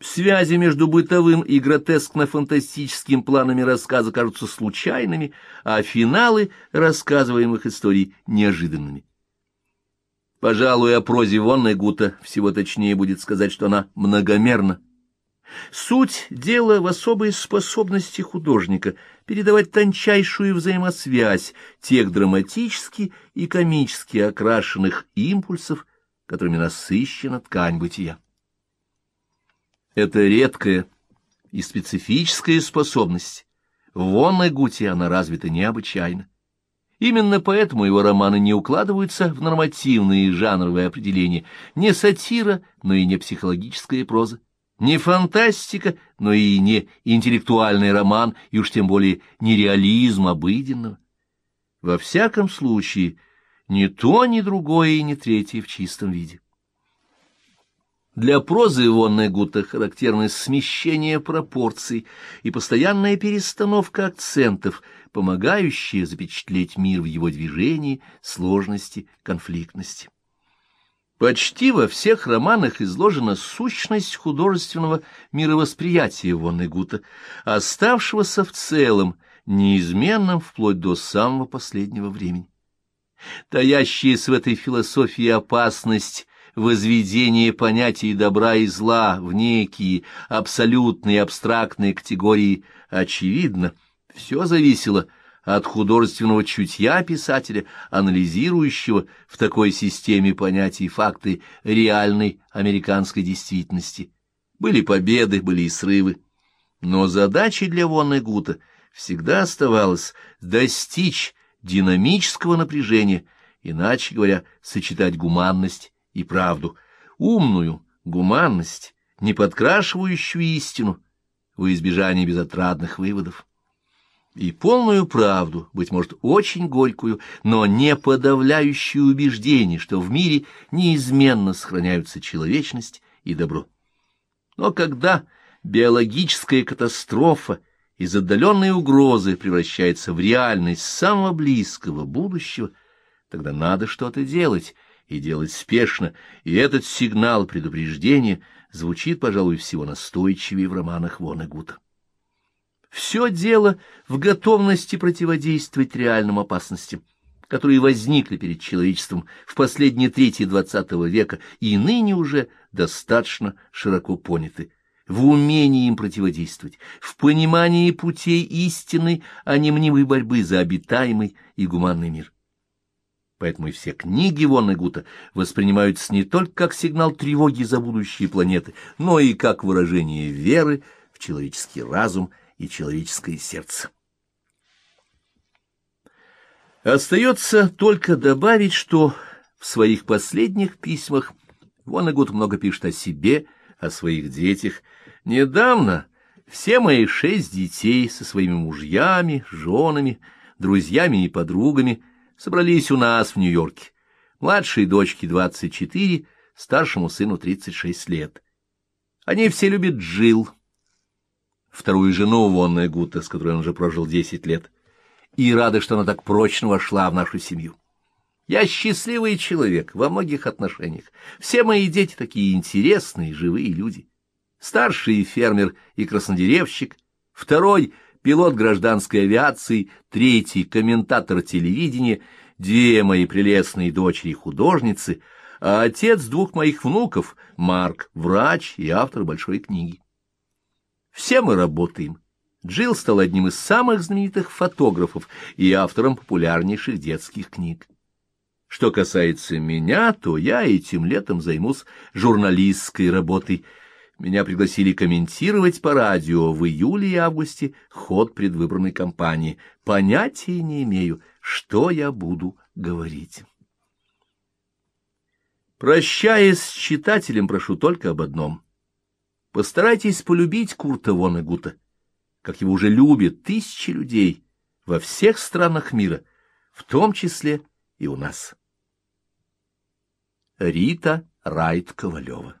Связи между бытовым и гротескно-фантастическим планами рассказа кажутся случайными, а финалы рассказываемых историй — неожиданными. Пожалуй, о прозе Вонной Гута всего точнее будет сказать, что она многомерна. Суть дела в особой способности художника передавать тончайшую взаимосвязь тех драматически и комически окрашенных импульсов, которыми насыщена ткань бытия. Это редкая и специфическая способность. В Вонной Гуте она развита необычайно. Именно поэтому его романы не укладываются в нормативные жанровые определения, не сатира, но и не психологическая проза, не фантастика, но и не интеллектуальный роман, и уж тем более не реализм обыденного. Во всяком случае, ни то, ни другое и ни третье в чистом виде. Для прозы Ивонны характерны смещение пропорций и постоянная перестановка акцентов, помогающие запечатлеть мир в его движении, сложности, конфликтности. Почти во всех романах изложена сущность художественного мировосприятия Ивонны оставшегося в целом неизменным вплоть до самого последнего времени. Таящаяся в этой философии опасность возведение понятий добра и зла в некие абсолютные абстрактные категории очевидно, все зависело от художественного чутья писателя, анализирующего в такой системе понятий факты реальной американской действительности. Были победы, были и срывы. Но задачей для Вонны Гута всегда оставалось достичь динамического напряжения, иначе говоря, сочетать гуманность и правду, умную гуманность, не подкрашивающую истину во избежание безотрадных выводов. И полную правду, быть может, очень горькую, но не подавляющую убеждение, что в мире неизменно сохраняются человечность и добро. Но когда биологическая катастрофа из отдаленной угрозы превращается в реальность самого близкого будущего, тогда надо что-то делать, и делать спешно, и этот сигнал предупреждения звучит, пожалуй, всего настойчивее в романах Вона Гута. Все дело в готовности противодействовать реальным опасностям, которые возникли перед человечеством в последние трети двадцатого века и ныне уже достаточно широко поняты, в умении им противодействовать, в понимании путей истины, а не мнимой борьбы за обитаемый и гуманный мир. Поэтому и все книги Вон Гута воспринимаются не только как сигнал тревоги за будущие планеты, но и как выражение веры в человеческий разум и человеческое сердце. Остается только добавить, что в своих последних письмах Вонегут много пишет о себе, о своих детях. Недавно все мои шесть детей со своими мужьями, женами, друзьями и подругами — собрались у нас в Нью-Йорке. Младшей дочке 24, старшему сыну 36 лет. Они все любят Джил, вторую жену Вонная Гута, с которой он уже прожил 10 лет, и рады, что она так прочно вошла в нашу семью. Я счастливый человек во многих отношениях. Все мои дети такие интересные, живые люди. Старший фермер и краснодеревщик, второй — пилот гражданской авиации, третий — комментатор телевидения, две мои прелестные дочери-художницы, а отец двух моих внуков, Марк, врач и автор большой книги. Все мы работаем. Джилл стал одним из самых знаменитых фотографов и автором популярнейших детских книг. Что касается меня, то я этим летом займусь журналистской работой — меня пригласили комментировать по радио в июле и августе ход предвыборной кампании. Понятия не имею, что я буду говорить. Прощаясь с читателем, прошу только об одном. Постарайтесь полюбить Курта Вонегута, как его уже любят тысячи людей во всех странах мира, в том числе и у нас. Рита Райт-Ковалева